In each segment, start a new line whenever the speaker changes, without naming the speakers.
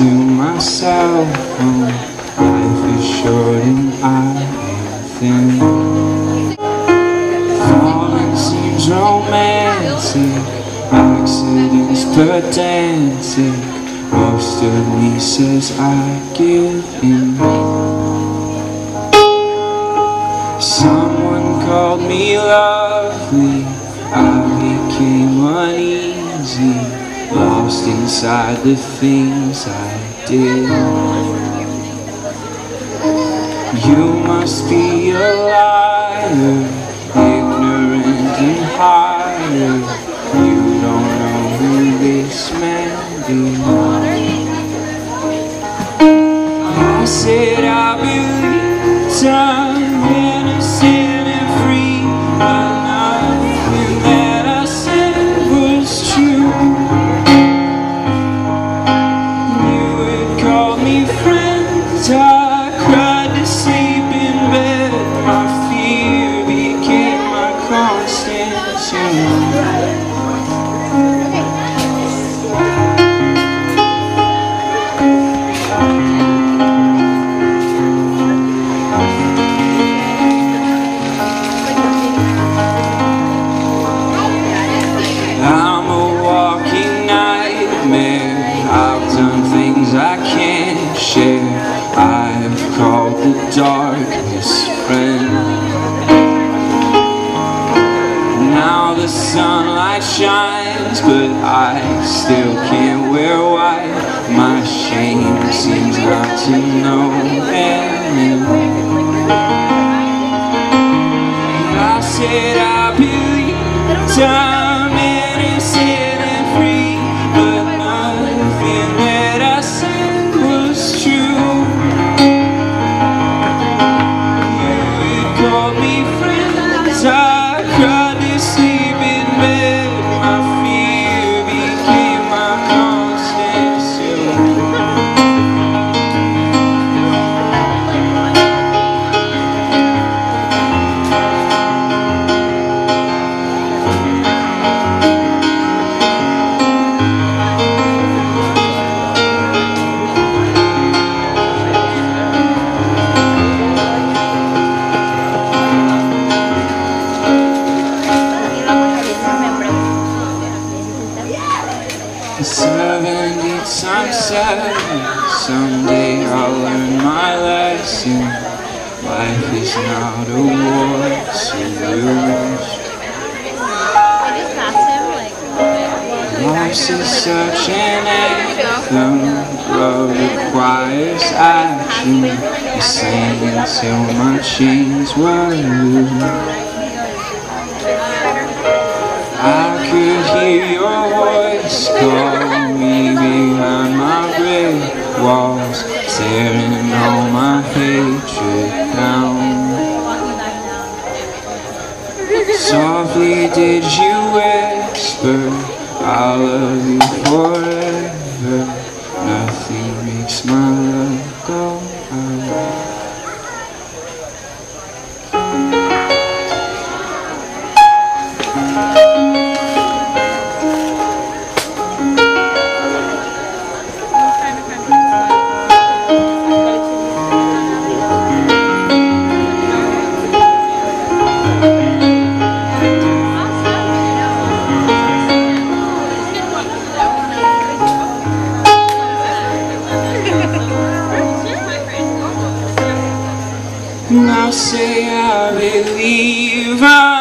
to myself. Life is short and I am thin. Falling seems romantic, accidents pedantic. Most of me says I give in. Someone called me lovely. Lost inside the things I did. You must be a liar, ignorant and hired. Darkness friend. Now the sunlight shines, but I still can't wear white. My shame seems not to know end. I said I believe I'm Times seven. Someday I'll learn my lesson. Life is not a war to lose. Life is such an anthem. Love requires action. I sang until my chains were loose. I could hear your voice call softly did you whisper I love you forever Nothing makes my love go away say I believe I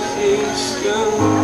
existence